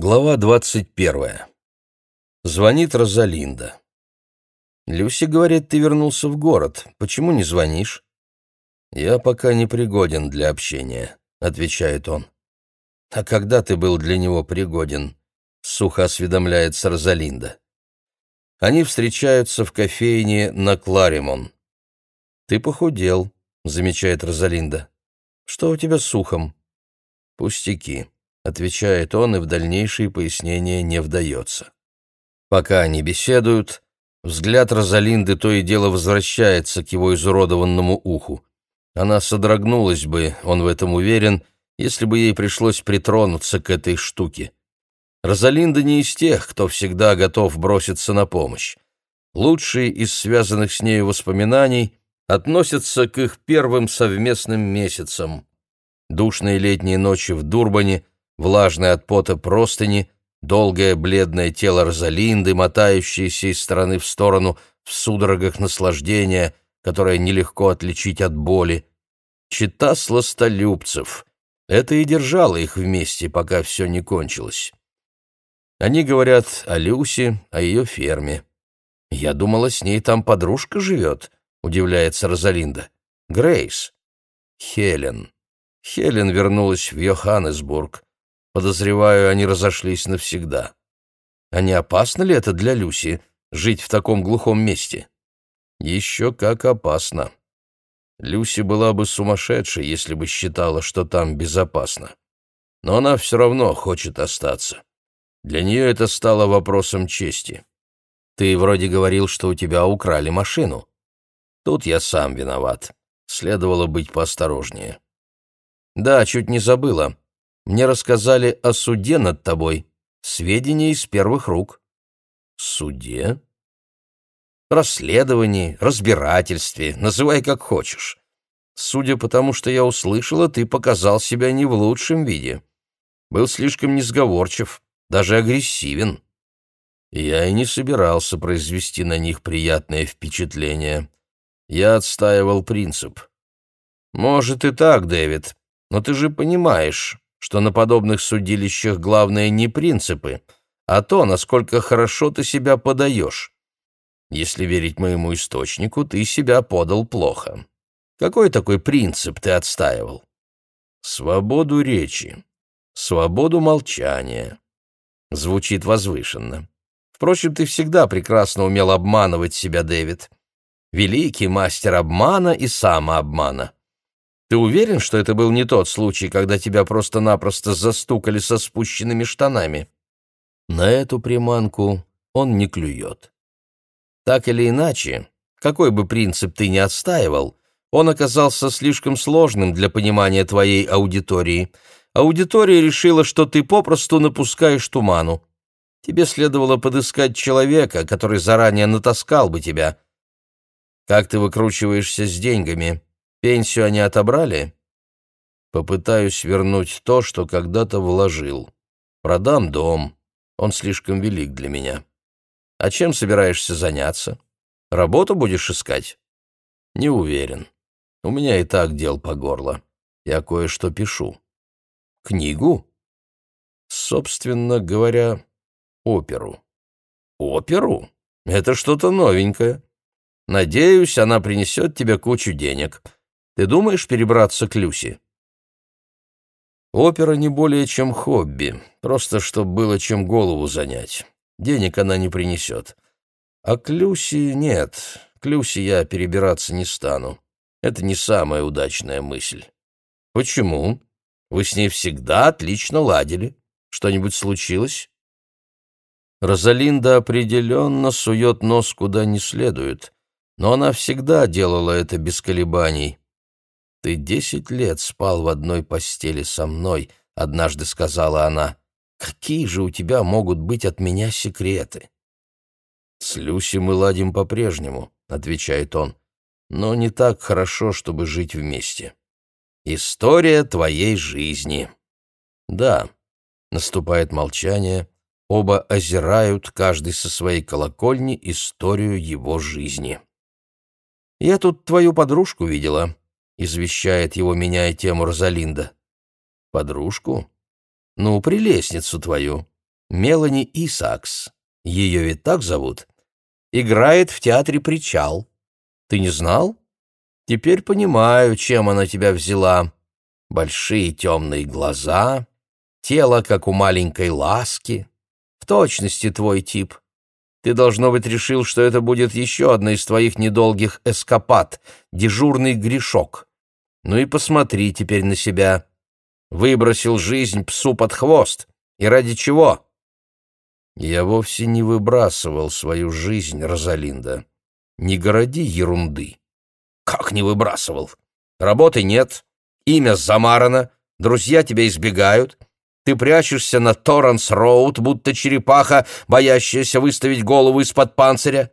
Глава двадцать первая. Звонит Розалинда. «Люси говорит, ты вернулся в город. Почему не звонишь?» «Я пока не пригоден для общения», — отвечает он. «А когда ты был для него пригоден?» — сухо осведомляется Розалинда. Они встречаются в кофейне на Кларимон. «Ты похудел», — замечает Розалинда. «Что у тебя с ухом?» «Пустяки», — отвечает он и в дальнейшие пояснения не вдается. Пока они беседуют, взгляд Розалинды то и дело возвращается к его изуродованному уху. Она содрогнулась бы, он в этом уверен, если бы ей пришлось притронуться к этой штуке. Розалинда не из тех, кто всегда готов броситься на помощь. Лучшие из связанных с нею воспоминаний относятся к их первым совместным месяцам. Душные летние ночи в Дурбане, влажные от пота простыни, долгое бледное тело Розалинды, мотающееся из стороны в сторону в судорогах наслаждения, которое нелегко отличить от боли. Чита сластолюбцев. Это и держало их вместе, пока все не кончилось. Они говорят о Люсе, о ее ферме. «Я думала, с ней там подружка живет», — удивляется Розалинда. «Грейс». «Хелен». Хелен вернулась в Йоханнесбург. Подозреваю, они разошлись навсегда. А не опасно ли это для Люси, жить в таком глухом месте? Еще как опасно. Люси была бы сумасшедшей, если бы считала, что там безопасно. Но она все равно хочет остаться. Для нее это стало вопросом чести. Ты вроде говорил, что у тебя украли машину. Тут я сам виноват. Следовало быть поосторожнее. Да, чуть не забыла. Мне рассказали о суде над тобой. Сведения из первых рук. Суде? Расследовании, разбирательстве, называй как хочешь. Судя по тому, что я услышала, ты показал себя не в лучшем виде. Был слишком несговорчив, даже агрессивен. Я и не собирался произвести на них приятное впечатление. Я отстаивал принцип. Может и так, Дэвид, но ты же понимаешь, что на подобных судилищах главное не принципы, а то, насколько хорошо ты себя подаешь. Если верить моему источнику, ты себя подал плохо. Какой такой принцип ты отстаивал? Свободу речи, свободу молчания, Звучит возвышенно. Впрочем, ты всегда прекрасно умел обманывать себя, Дэвид. Великий мастер обмана и самообмана. Ты уверен, что это был не тот случай, когда тебя просто-напросто застукали со спущенными штанами? На эту приманку он не клюет. Так или иначе, какой бы принцип ты ни отстаивал, он оказался слишком сложным для понимания твоей аудитории — аудитория решила, что ты попросту напускаешь туману. Тебе следовало подыскать человека, который заранее натаскал бы тебя. Как ты выкручиваешься с деньгами? Пенсию они отобрали? Попытаюсь вернуть то, что когда-то вложил. Продам дом. Он слишком велик для меня. А чем собираешься заняться? Работу будешь искать? Не уверен. У меня и так дел по горло. Я кое-что пишу. Книгу? Собственно говоря, оперу. Оперу? Это что-то новенькое. Надеюсь, она принесет тебе кучу денег. Ты думаешь перебраться к Люси? Опера не более чем хобби, просто чтобы было чем голову занять. Денег она не принесет. А к Люси нет, к Люси я перебираться не стану. Это не самая удачная мысль. Почему? Вы с ней всегда отлично ладили. Что-нибудь случилось?» Розалинда определенно сует нос куда не следует, но она всегда делала это без колебаний. «Ты десять лет спал в одной постели со мной», — однажды сказала она. «Какие же у тебя могут быть от меня секреты?» «С Люси мы ладим по-прежнему», — отвечает он, — «но не так хорошо, чтобы жить вместе». История твоей жизни. Да, наступает молчание. Оба озирают, каждый со своей колокольни, историю его жизни. «Я тут твою подружку видела», — извещает его, меняя тему Розалинда. «Подружку? Ну, прелестницу твою. Мелани Исакс, ее ведь так зовут, играет в театре «Причал». Ты не знал? Теперь понимаю, чем она тебя взяла. Большие темные глаза, тело, как у маленькой ласки. В точности твой тип. Ты, должно быть, решил, что это будет еще одна из твоих недолгих эскапад, дежурный грешок. Ну и посмотри теперь на себя. Выбросил жизнь псу под хвост. И ради чего? Я вовсе не выбрасывал свою жизнь, Розалинда. Не городи ерунды. Как не выбрасывал? Работы нет, имя замарано, друзья тебя избегают, ты прячешься на Торренс-Роуд, будто черепаха, боящаяся выставить голову из-под панциря.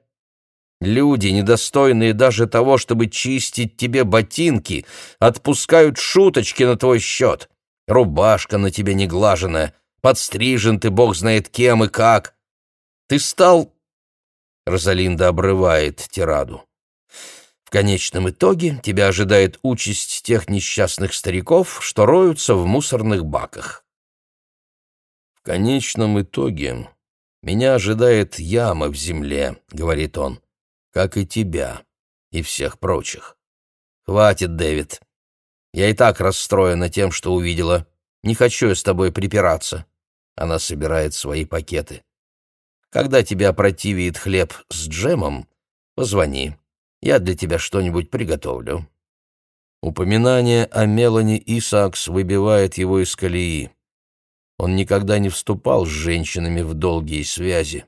Люди, недостойные даже того, чтобы чистить тебе ботинки, отпускают шуточки на твой счет. Рубашка на тебе неглаженная, подстрижен ты бог знает кем и как. Ты стал... Розалинда обрывает тираду. В конечном итоге тебя ожидает участь тех несчастных стариков, что роются в мусорных баках конечном итоге меня ожидает яма в земле», — говорит он, — «как и тебя и всех прочих». «Хватит, Дэвид. Я и так расстроена тем, что увидела. Не хочу я с тобой припираться». Она собирает свои пакеты. «Когда тебя противит хлеб с джемом, позвони. Я для тебя что-нибудь приготовлю». Упоминание о Мелани Исаакс выбивает его из колеи. Он никогда не вступал с женщинами в долгие связи.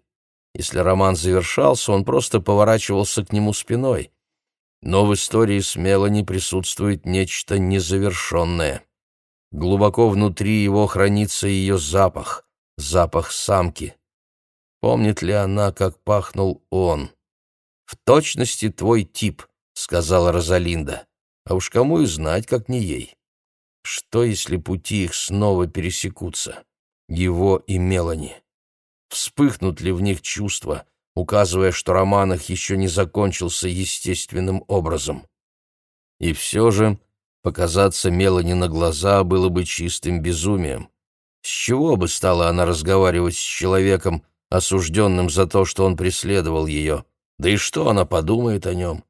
Если роман завершался, он просто поворачивался к нему спиной. Но в истории с Мелани присутствует нечто незавершенное. Глубоко внутри его хранится ее запах, запах самки. Помнит ли она, как пахнул он? «В точности твой тип», — сказала Розалинда. «А уж кому и знать, как не ей». Что, если пути их снова пересекутся? Его и Мелани. Вспыхнут ли в них чувства, указывая, что роман их еще не закончился естественным образом? И все же показаться Мелани на глаза было бы чистым безумием. С чего бы стала она разговаривать с человеком, осужденным за то, что он преследовал ее? Да и что она подумает о нем?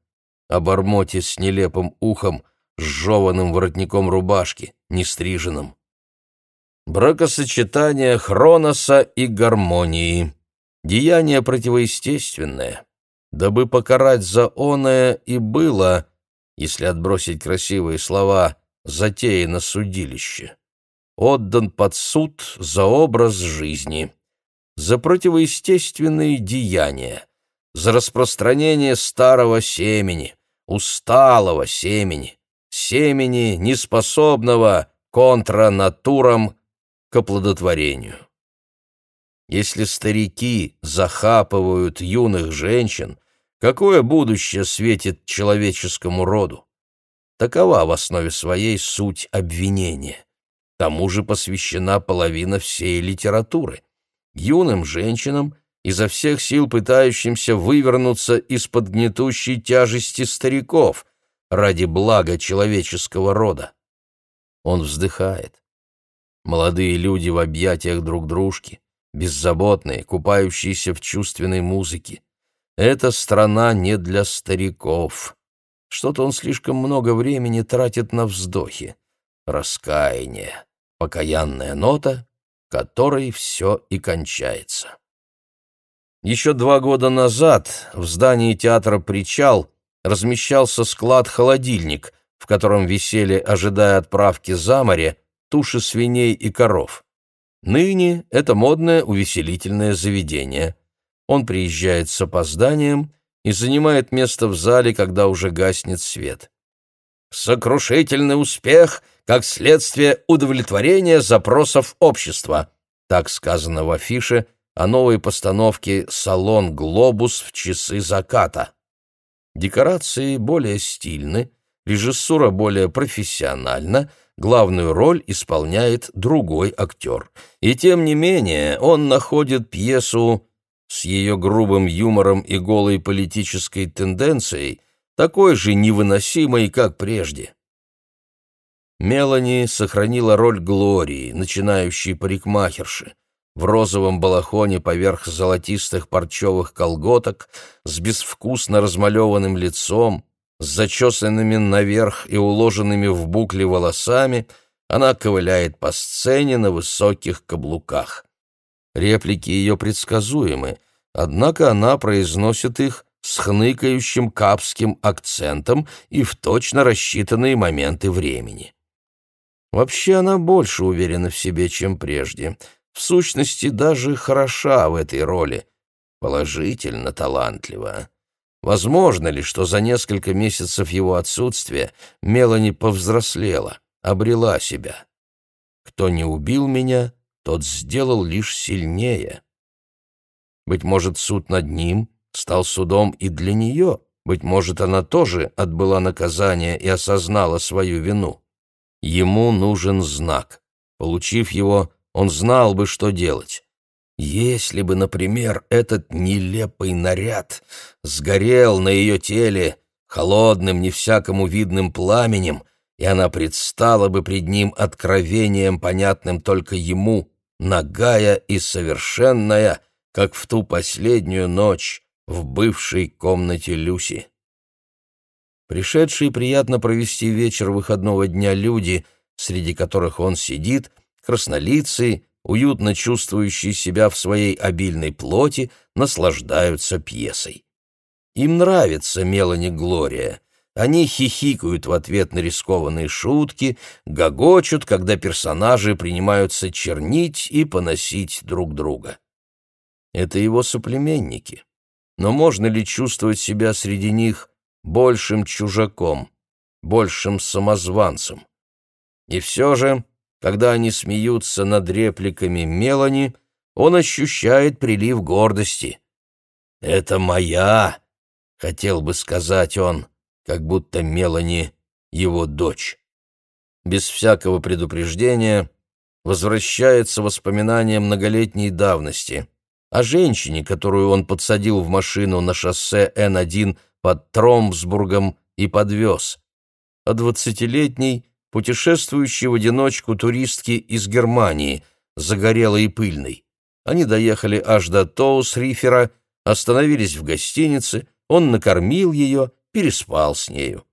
О Бармоте с нелепым ухом — с жеванным воротником рубашки, нестриженным. Бракосочетание Хроноса и гармонии. Деяние противоестественное. Дабы покарать за оное и было, если отбросить красивые слова, затеяно судилище. Отдан под суд за образ жизни, за противоестественные деяния, за распространение старого семени, усталого семени, семени, неспособного контранатурам к оплодотворению. Если старики захапывают юных женщин, какое будущее светит человеческому роду? Такова в основе своей суть обвинения. Тому же посвящена половина всей литературы. Юным женщинам, изо всех сил пытающимся вывернуться из-под гнетущей тяжести стариков, ради блага человеческого рода. Он вздыхает. Молодые люди в объятиях друг дружки, беззаботные, купающиеся в чувственной музыке. Эта страна не для стариков. Что-то он слишком много времени тратит на вздохи. Раскаяние, покаянная нота, которой все и кончается. Еще два года назад в здании театра «Причал» размещался склад-холодильник, в котором висели, ожидая отправки за море, туши свиней и коров. Ныне это модное увеселительное заведение. Он приезжает с опозданием и занимает место в зале, когда уже гаснет свет. «Сокрушительный успех как следствие удовлетворения запросов общества», так сказано в афише о новой постановке «Салон Глобус в часы заката». Декорации более стильны, режиссура более профессиональна, главную роль исполняет другой актер. И тем не менее он находит пьесу с ее грубым юмором и голой политической тенденцией такой же невыносимой, как прежде. Мелани сохранила роль Глории, начинающей парикмахерши. в розовом балахоне поверх золотистых парчевых колготок, с безвкусно размалеванным лицом, с зачесанными наверх и уложенными в букли волосами, она ковыляет по сцене на высоких каблуках. Реплики ее предсказуемы, однако она произносит их с хныкающим капским акцентом и в точно рассчитанные моменты времени. Вообще она больше уверена в себе, чем прежде. В сущности, даже хороша в этой роли. Положительно талантлива. Возможно ли, что за несколько месяцев его отсутствия Мелани повзрослела, обрела себя? Кто не убил меня, тот сделал лишь сильнее. Быть может, суд над ним стал судом и для нее, быть может, она тоже отбыла наказание и осознала свою вину. Ему нужен знак. Получив его, он знал бы, что делать. Если бы, например, этот нелепый наряд сгорел на ее теле холодным, не всякому видным пламенем, и она предстала бы пред ним откровением, понятным только ему, нагая и совершенная, как в ту последнюю ночь в бывшей комнате Люси. Пришедшие приятно провести вечер выходного дня люди, среди которых он сидит, краснолицые, уютно чувствующие себя в своей обильной плоти, наслаждаются пьесой. Им нравится Мелани Глория. Они хихикают в ответ на рискованные шутки, гогочут, когда персонажи принимаются чернить и поносить друг друга. Это его соплеменники. Но можно ли чувствовать себя среди них большим чужаком, большим самозванцем? И все же когда они смеются над репликами Мелани, он ощущает прилив гордости. «Это моя!» — хотел бы сказать он, как будто Мелани — его дочь. Без всякого предупреждения возвращается воспоминание многолетней давности о женщине, которую он подсадил в машину на шоссе Н-1 под Тромсбургом и подвез, о двадцатилетней, путешествующей в одиночку туристки из Германии, загорелой и пыльной. Они доехали аж до Тоус-Рифера, остановились в гостинице, он накормил ее, переспал с нею.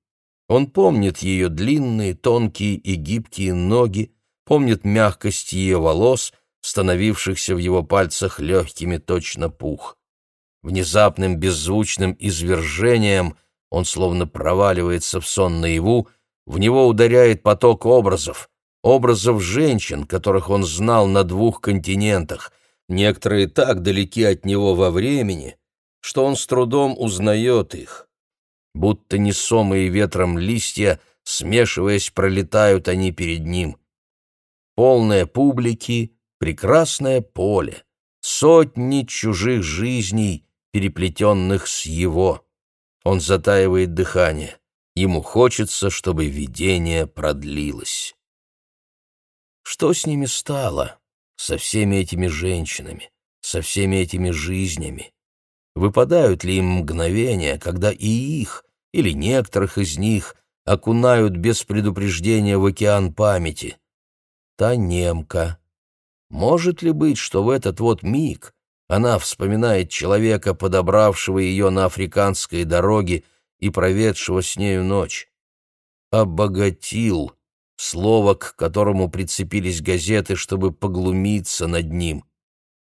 Он помнит ее длинные, тонкие и гибкие ноги, помнит мягкость ее волос, становившихся в его пальцах легкими точно пух. Внезапным беззвучным извержением он словно проваливается в сон наяву, в него ударяет поток образов, образов женщин, которых он знал на двух континентах, некоторые так далеки от него во времени, что он с трудом узнает их. Будто несомые ветром листья, смешиваясь, пролетают они перед ним. Полное публики, прекрасное поле, сотни чужих жизней, переплетенных с его. Он затаивает дыхание. Ему хочется, чтобы видение продлилось. Что с ними стало? Со всеми этими женщинами, со всеми этими жизнями? Выпадают ли им мгновения, когда и их, или некоторых из них, окунают без предупреждения в океан памяти? Та немка. Может ли быть, что в этот вот миг она вспоминает человека, подобравшего ее на африканской дороге, и проведшего с нею ночь. «Обогатил» — слово, к которому прицепились газеты, чтобы поглумиться над ним.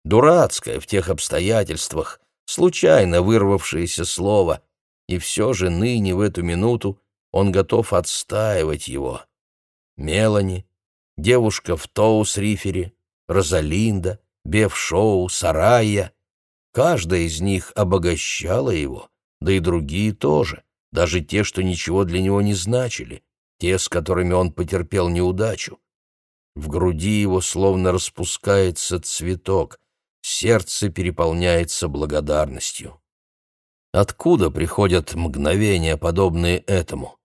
Дурацкое в тех обстоятельствах, случайно вырвавшееся слово, и все же ныне в эту минуту он готов отстаивать его. Мелани, девушка в Тоус-Рифере, Розалинда, Беф-Шоу, Сарайя — каждая из них обогащала его — да и другие тоже, даже те, что ничего для него не значили, те, с которыми он потерпел неудачу. В груди его словно распускается цветок, сердце переполняется благодарностью. Откуда приходят мгновения, подобные этому?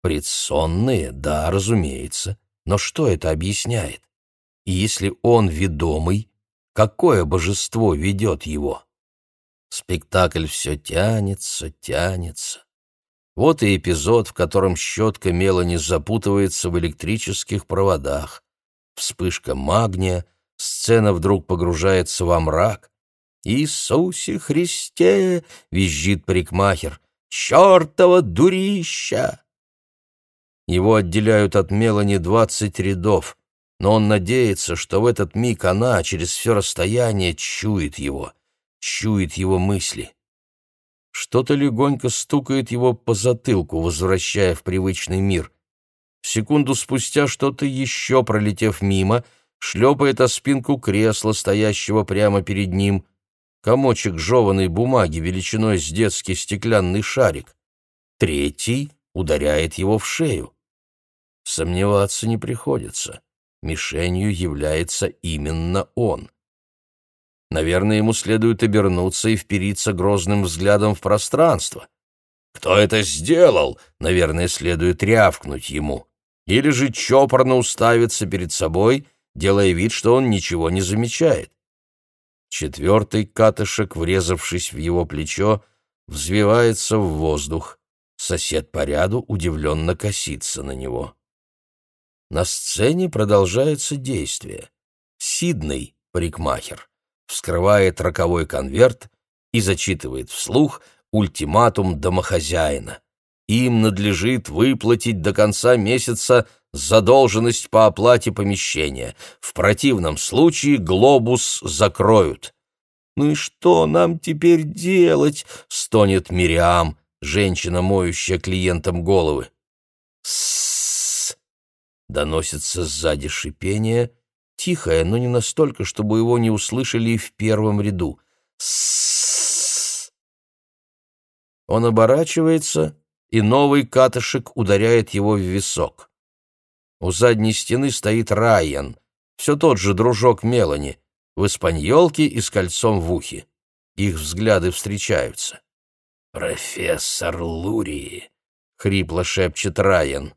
Предсонные, да, разумеется, но что это объясняет? И если он ведомый, какое божество ведет его? Спектакль все тянется, тянется. Вот и эпизод, в котором щетка Мелани запутывается в электрических проводах. Вспышка магния, сцена вдруг погружается во мрак. «Иисусе Христе!» — визжит парикмахер. «Чертова дурища!» Его отделяют от Мелани двадцать рядов, но он надеется, что в этот миг она через все расстояние чует его, чует его мысли. Что-то легонько стукает его по затылку, возвращая в привычный мир. Секунду спустя что-то еще, пролетев мимо, шлепает о спинку кресла, стоящего прямо перед ним. Комочек жеванной бумаги величиной с детский стеклянный шарик. Третий ударяет его в шею. Сомневаться не приходится. Мишенью является именно он. Наверное, ему следует обернуться и впериться грозным взглядом в пространство. «Кто это сделал?» — наверное, следует рявкнуть ему. Или же чопорно уставиться перед собой, делая вид, что он ничего не замечает. Четвертый катышек, врезавшись в его плечо, взвивается в воздух. Сосед по ряду удивленно косится на него. На сцене продолжается действие. Сиднey, парикмахер, вскрывает роковой конверт и зачитывает вслух ультиматум домохозяина. Им надлежит выплатить до конца месяца задолженность по оплате помещения. В противном случае глобус закроют. «Ну и что нам теперь делать?» — стонет Мириам, женщина, моющая клиентам головы. «С-с-с!» — доносится сзади шипение, тихое, но не настолько, чтобы его не услышали в первом ряду. «С-с-с!» Он оборачивается и новый катышек ударяет его в висок. У задней стены стоит Райан, все тот же дружок Мелани, в испаньолке и с кольцом в ухе. Их взгляды встречаются. «Профессор Лурии!» — хрипло шепчет Райан.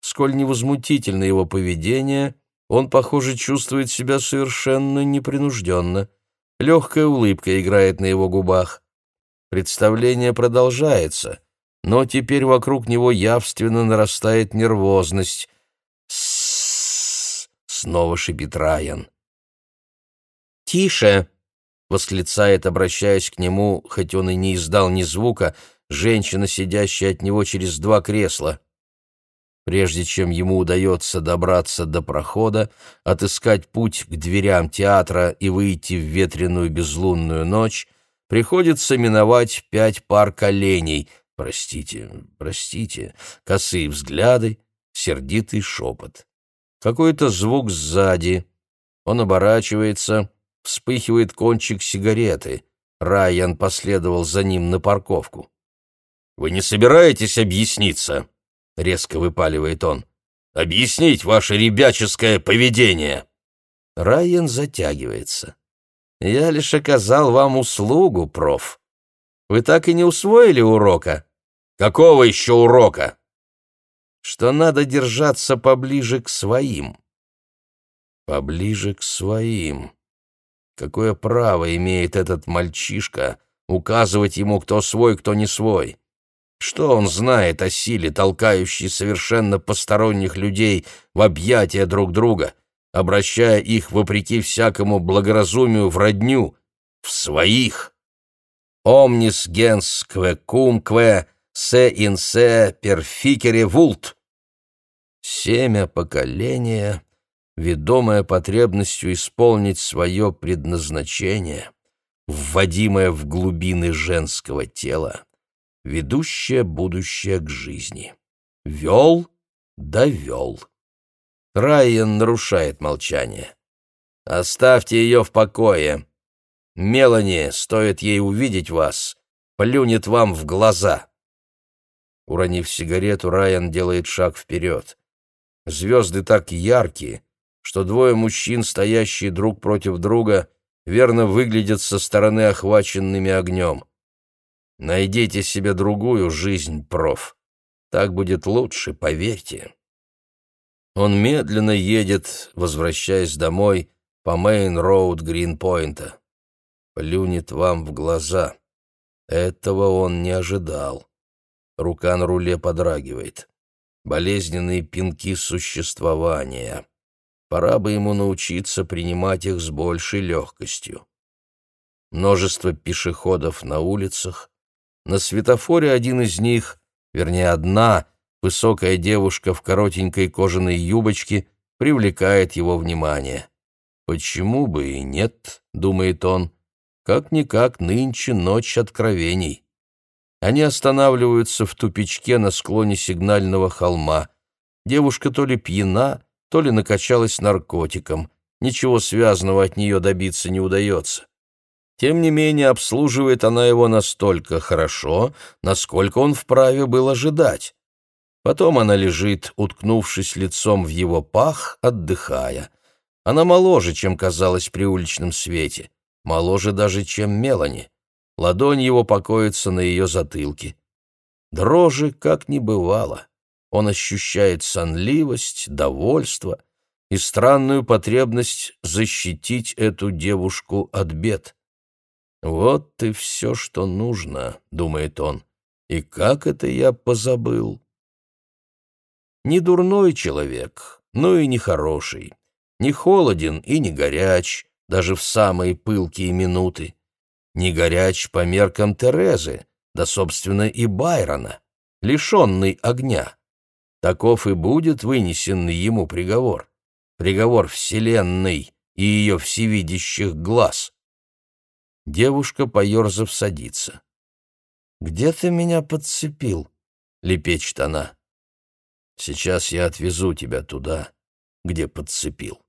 Сколь невозмутительно его поведение, он, похоже, чувствует себя совершенно непринужденно. Легкая улыбка играет на его губах. Представление продолжается, но теперь вокруг него явственно нарастает нервозность. «С-с-с!» — снова шипит Райан. «Тише!» — восклицает, обращаясь к нему, хоть он и не издал ни звука, женщина, сидящая от него через два кресла. Прежде чем ему удается добраться до прохода, отыскать путь к дверям театра и выйти в ветреную безлунную ночь, приходится миновать пять пар коленей — Простите, простите, косые взгляды, сердитый шепот. Какой-то звук сзади. Он оборачивается, вспыхивает кончик сигареты. Райан последовал за ним на парковку. «Вы не собираетесь объясниться?» — резко выпаливает он. «Объяснить ваше ребяческое поведение!» Райан затягивается. «Я лишь оказал вам услугу, проф. Вы так и не усвоили урока? Какого еще урока? Что надо держаться поближе к своим. Поближе к своим. Какое право имеет этот мальчишка указывать ему, кто свой, кто не свой? Что он знает о силе, толкающей совершенно посторонних людей в объятия друг друга, обращая их, вопреки всякому благоразумию, в родню, в своих? omnis gens cumque se in se perficere vult. Семя поколения, ведомое потребностью исполнить свое предназначение, вводимое в глубины женского тела, ведущее будущее к жизни. Вел, довел. Райан нарушает молчание. «Оставьте ее в покое», Мелани, стоит ей увидеть вас, плюнет вам в глаза. Уронив сигарету, Райан делает шаг вперед. Звезды так яркие, что двое мужчин, стоящие друг против друга, верно выглядят со стороны охваченными огнем. Найдите себе другую жизнь, проф. Так будет лучше, поверьте. Он медленно едет, возвращаясь домой по Мейн-Роуд Гринпойнта плюнет вам в глаза. Этого он не ожидал. Рука на руле подрагивает. Болезненные пинки существования. Пора бы ему научиться принимать их с большей легкостью. Множество пешеходов на улицах. На светофоре один из них, вернее, одна, высокая девушка в коротенькой кожаной юбочке, привлекает его внимание. «Почему бы и нет?» — думает он. «Как-никак нынче ночь откровений». Они останавливаются в тупичке на склоне сигнального холма. Девушка то ли пьяна, то ли накачалась наркотиком. Ничего связанного от нее добиться не удается. Тем не менее, обслуживает она его настолько хорошо, насколько он вправе был ожидать. Потом она лежит, уткнувшись лицом в его пах, отдыхая. Она моложе, чем казалось при уличном свете, моложе даже, чем Мелани. Ладонь его покоится на ее затылке. Дрожи как не бывало он ощущает сонливость, довольство и странную потребность защитить эту девушку от бед. «Вот и все, что нужно», — думает он, — «и как это я позабыл?» Не дурной человек, но и не хороший, не холоден и не горяч, даже в самые пылкие минуты, не горяч по меркам Терезы, да, собственно, и Байрона, лишенный огня. Таков и будет вынесенный ему приговор. Приговор Вселенной и ее всевидящих глаз. Девушка, поерзав, садится. «Где ты меня подцепил?» — лепечет она. «Сейчас я отвезу тебя туда, где подцепил».